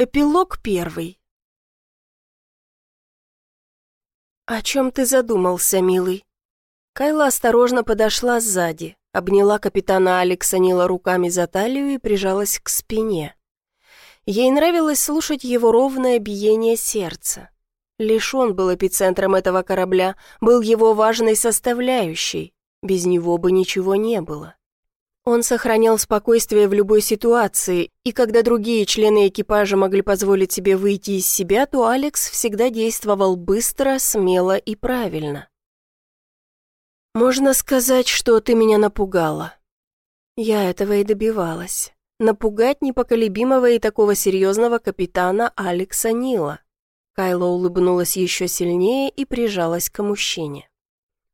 Эпилог первый. «О чем ты задумался, милый?» Кайла осторожно подошла сзади, обняла капитана Алекса Нила руками за талию и прижалась к спине. Ей нравилось слушать его ровное биение сердца. Лишь он был эпицентром этого корабля, был его важной составляющей. Без него бы ничего не было. Он сохранял спокойствие в любой ситуации, и когда другие члены экипажа могли позволить себе выйти из себя, то Алекс всегда действовал быстро, смело и правильно. «Можно сказать, что ты меня напугала». Я этого и добивалась. Напугать непоколебимого и такого серьезного капитана Алекса Нила. Кайла улыбнулась еще сильнее и прижалась к мужчине.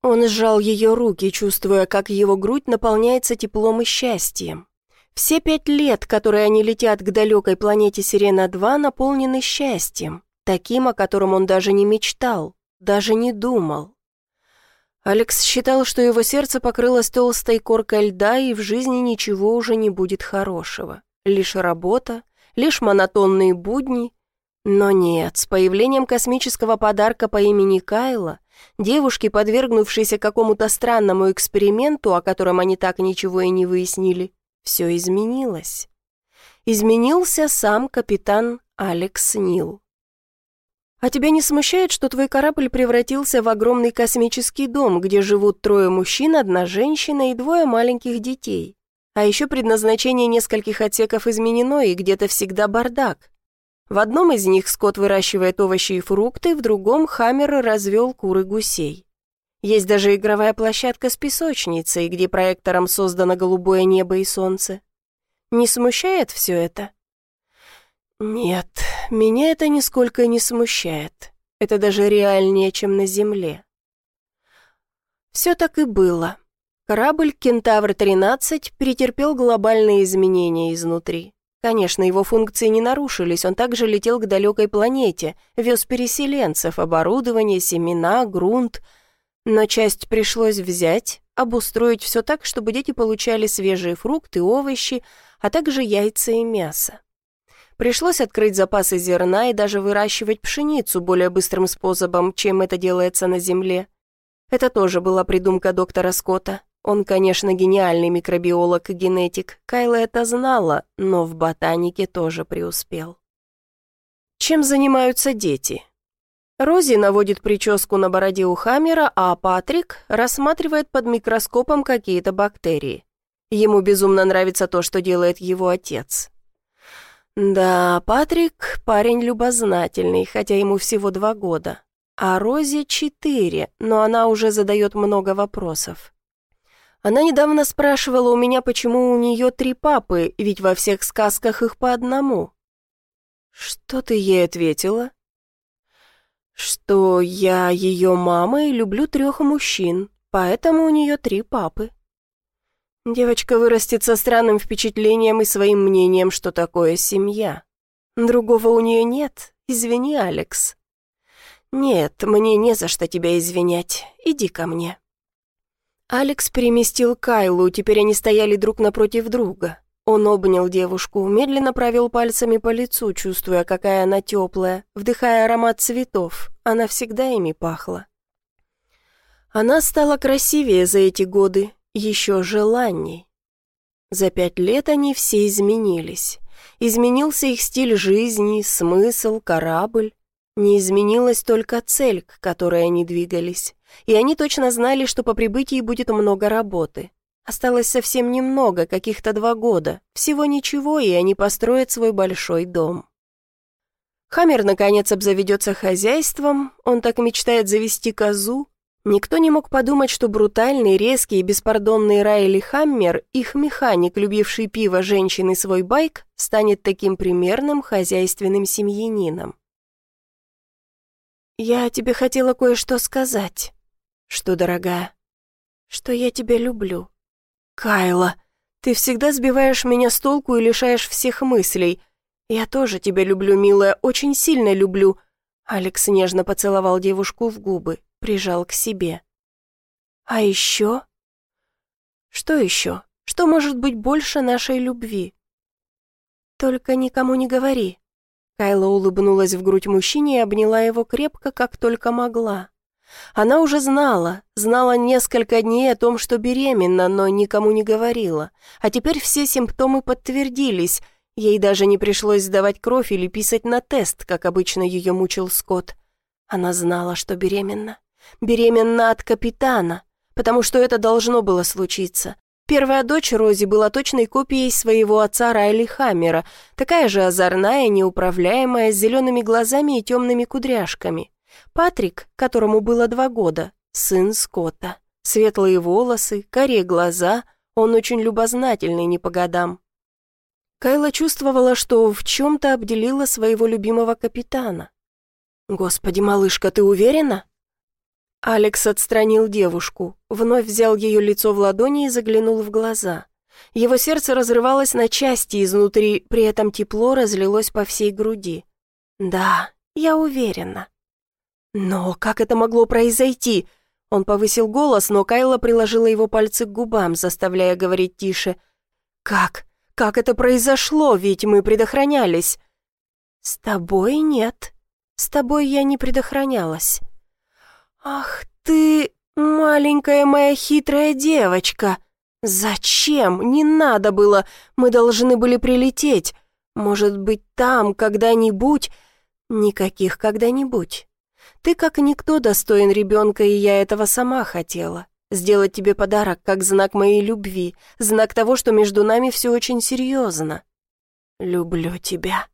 Он сжал ее руки, чувствуя, как его грудь наполняется теплом и счастьем. Все пять лет, которые они летят к далекой планете Сирена-2, наполнены счастьем, таким, о котором он даже не мечтал, даже не думал. Алекс считал, что его сердце покрылось толстой коркой льда, и в жизни ничего уже не будет хорошего. Лишь работа, лишь монотонные будни. Но нет, с появлением космического подарка по имени Кайла Девушки, подвергнувшиеся какому-то странному эксперименту, о котором они так ничего и не выяснили, все изменилось. Изменился сам капитан Алекс Нил. «А тебя не смущает, что твой корабль превратился в огромный космический дом, где живут трое мужчин, одна женщина и двое маленьких детей? А еще предназначение нескольких отсеков изменено, и где-то всегда бардак. В одном из них скот выращивает овощи и фрукты, в другом Хаммер развел куры гусей. Есть даже игровая площадка с песочницей, где проектором создано голубое небо и солнце. Не смущает все это? Нет, меня это нисколько не смущает. Это даже реальнее, чем на Земле. Все так и было. Корабль «Кентавр-13» претерпел глобальные изменения изнутри. Конечно, его функции не нарушились, он также летел к далекой планете, вез переселенцев, оборудование, семена, грунт. Но часть пришлось взять, обустроить все так, чтобы дети получали свежие фрукты, овощи, а также яйца и мясо. Пришлось открыть запасы зерна и даже выращивать пшеницу более быстрым способом, чем это делается на Земле. Это тоже была придумка доктора Скотта. Он, конечно, гениальный микробиолог и генетик, Кайла это знала, но в ботанике тоже преуспел. Чем занимаются дети? Рози наводит прическу на бороде у Хаммера, а Патрик рассматривает под микроскопом какие-то бактерии. Ему безумно нравится то, что делает его отец. Да, Патрик парень любознательный, хотя ему всего два года. А Рози четыре, но она уже задает много вопросов. Она недавно спрашивала у меня, почему у нее три папы, ведь во всех сказках их по одному. Что ты ей ответила? Что я ее мама и люблю трех мужчин, поэтому у нее три папы. Девочка вырастет со странным впечатлением и своим мнением, что такое семья. Другого у нее нет, извини, Алекс. Нет, мне не за что тебя извинять, иди ко мне. Алекс переместил Кайлу, теперь они стояли друг напротив друга. Он обнял девушку, медленно провел пальцами по лицу, чувствуя, какая она теплая, вдыхая аромат цветов. Она всегда ими пахла. Она стала красивее за эти годы, еще желанней. За пять лет они все изменились. Изменился их стиль жизни, смысл, корабль. Не изменилась только цель, к которой они двигались и они точно знали, что по прибытии будет много работы. Осталось совсем немного, каких-то два года, всего ничего, и они построят свой большой дом. Хаммер, наконец, обзаведется хозяйством, он так мечтает завести козу. Никто не мог подумать, что брутальный, резкий и беспардонный Райли Хаммер, их механик, любивший пиво женщины свой байк, станет таким примерным хозяйственным семьянином. «Я тебе хотела кое-что сказать», «Что, дорогая?» «Что я тебя люблю». «Кайла, ты всегда сбиваешь меня с толку и лишаешь всех мыслей. Я тоже тебя люблю, милая, очень сильно люблю». Алекс нежно поцеловал девушку в губы, прижал к себе. «А еще?» «Что еще? Что может быть больше нашей любви?» «Только никому не говори». Кайла улыбнулась в грудь мужчине и обняла его крепко, как только могла. Она уже знала, знала несколько дней о том, что беременна, но никому не говорила. А теперь все симптомы подтвердились. Ей даже не пришлось сдавать кровь или писать на тест, как обычно ее мучил Скотт. Она знала, что беременна. Беременна от капитана, потому что это должно было случиться. Первая дочь Рози была точной копией своего отца Райли Хаммера, такая же озорная, неуправляемая, с зелеными глазами и темными кудряшками. Патрик, которому было два года, сын Скотта. Светлые волосы, карие глаза, он очень любознательный не по годам. Кайла чувствовала, что в чем-то обделила своего любимого капитана. «Господи, малышка, ты уверена?» Алекс отстранил девушку, вновь взял ее лицо в ладони и заглянул в глаза. Его сердце разрывалось на части изнутри, при этом тепло разлилось по всей груди. «Да, я уверена». «Но как это могло произойти?» Он повысил голос, но Кайла приложила его пальцы к губам, заставляя говорить тише. «Как? Как это произошло? Ведь мы предохранялись». «С тобой нет. С тобой я не предохранялась». «Ах ты, маленькая моя хитрая девочка! Зачем? Не надо было, мы должны были прилететь. Может быть, там когда-нибудь...» «Никаких когда-нибудь. Ты как никто достоин ребенка, и я этого сама хотела. Сделать тебе подарок как знак моей любви, знак того, что между нами все очень серьезно. Люблю тебя.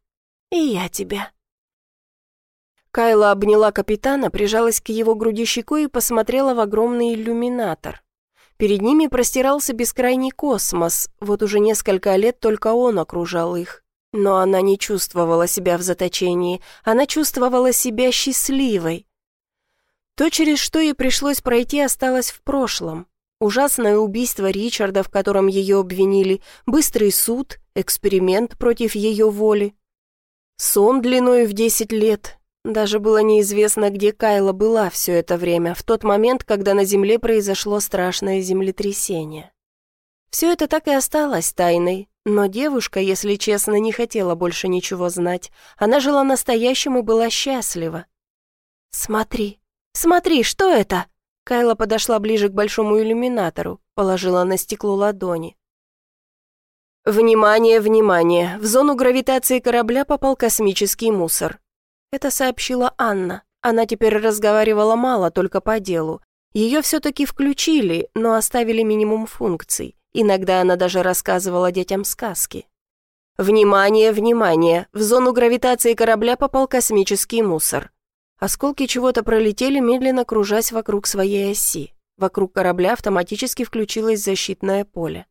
И я тебя». Кайла обняла капитана, прижалась к его груди щекой и посмотрела в огромный иллюминатор. Перед ними простирался бескрайний космос, вот уже несколько лет только он окружал их. Но она не чувствовала себя в заточении, она чувствовала себя счастливой. То, через что ей пришлось пройти, осталось в прошлом. Ужасное убийство Ричарда, в котором ее обвинили, быстрый суд, эксперимент против ее воли. Сон длиной в десять лет, даже было неизвестно, где Кайла была все это время, в тот момент, когда на Земле произошло страшное землетрясение. Все это так и осталось тайной, но девушка, если честно, не хотела больше ничего знать. Она жила настоящим и была счастлива. «Смотри, смотри, что это?» Кайла подошла ближе к большому иллюминатору, положила на стекло ладони. «Внимание, внимание! В зону гравитации корабля попал космический мусор. Это сообщила Анна. Она теперь разговаривала мало, только по делу. Ее все-таки включили, но оставили минимум функций. Иногда она даже рассказывала детям сказки. «Внимание, внимание! В зону гравитации корабля попал космический мусор». Осколки чего-то пролетели, медленно кружась вокруг своей оси. Вокруг корабля автоматически включилось защитное поле.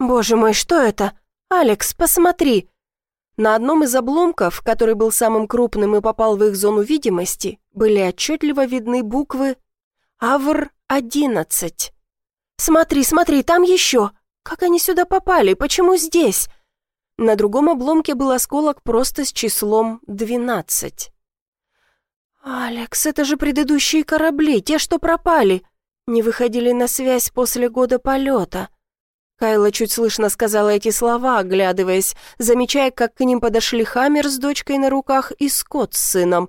«Боже мой, что это? Алекс, посмотри!» На одном из обломков, который был самым крупным и попал в их зону видимости, были отчетливо видны буквы «Авр-11». «Смотри, смотри, там еще! Как они сюда попали? Почему здесь?» На другом обломке был осколок просто с числом 12. «Алекс, это же предыдущие корабли, те, что пропали, не выходили на связь после года полета. Кайла чуть слышно сказала эти слова, оглядываясь, замечая, как к ним подошли Хаммер с дочкой на руках и Скотт с сыном.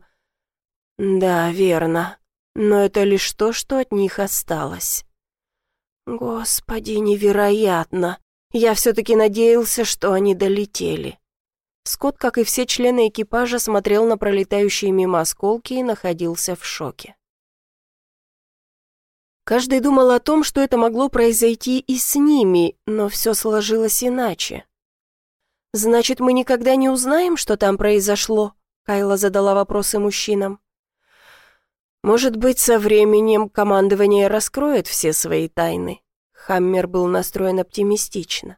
«Да, верно. Но это лишь то, что от них осталось». «Господи, невероятно! Я все-таки надеялся, что они долетели». Скотт, как и все члены экипажа, смотрел на пролетающие мимо осколки и находился в шоке. Каждый думал о том, что это могло произойти и с ними, но все сложилось иначе. «Значит, мы никогда не узнаем, что там произошло?» Кайла задала вопросы мужчинам. «Может быть, со временем командование раскроет все свои тайны?» Хаммер был настроен оптимистично.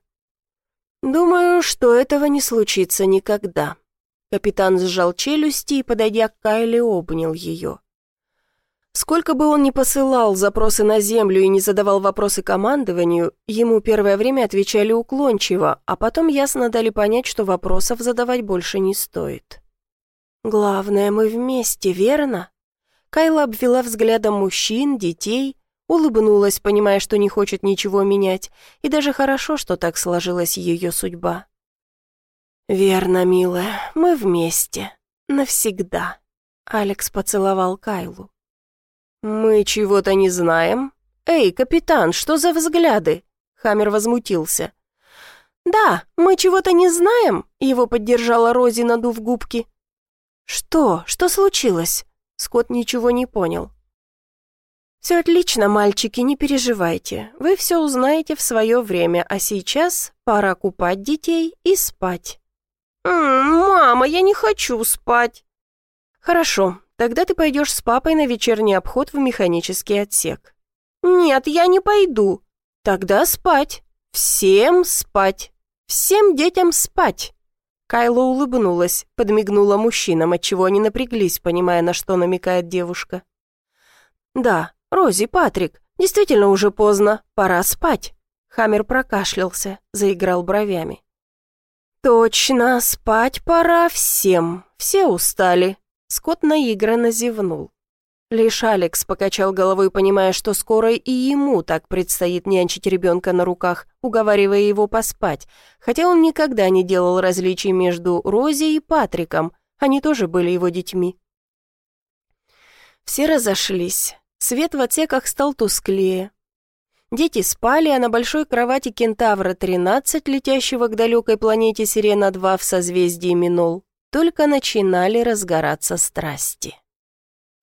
«Думаю, что этого не случится никогда». Капитан сжал челюсти и, подойдя к Кайле, обнял ее. Сколько бы он ни посылал запросы на землю и не задавал вопросы командованию, ему первое время отвечали уклончиво, а потом ясно дали понять, что вопросов задавать больше не стоит. «Главное, мы вместе, верно?» Кайла обвела взглядом мужчин, детей, улыбнулась, понимая, что не хочет ничего менять, и даже хорошо, что так сложилась ее судьба. «Верно, милая, мы вместе», навсегда. Алекс поцеловал Кайлу. «Мы чего-то не знаем? Эй, капитан, что за взгляды?» Хаммер возмутился. «Да, мы чего-то не знаем?» Его поддержала Рози, надув губки. «Что? Что случилось?» Скотт ничего не понял. «Все отлично, мальчики, не переживайте. Вы все узнаете в свое время, а сейчас пора купать детей и спать». «М -м, «Мама, я не хочу спать». «Хорошо, тогда ты пойдешь с папой на вечерний обход в механический отсек». «Нет, я не пойду». «Тогда спать. Всем спать. Всем детям спать». Кайла улыбнулась, подмигнула мужчинам, отчего они напряглись, понимая, на что намекает девушка. «Да, Рози, Патрик, действительно уже поздно, пора спать». Хаммер прокашлялся, заиграл бровями. «Точно, спать пора всем, все устали». Скотт наигранно зевнул. Лишь Алекс покачал головой, понимая, что скоро и ему так предстоит нянчить ребенка на руках, уговаривая его поспать, хотя он никогда не делал различий между Рози и Патриком, они тоже были его детьми. Все разошлись, свет в отсеках стал тусклее. Дети спали, а на большой кровати Кентавра-13, летящего к далекой планете Сирена-2 в созвездии Минол, только начинали разгораться страсти.